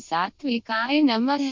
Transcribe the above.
सात्विकाय नमः।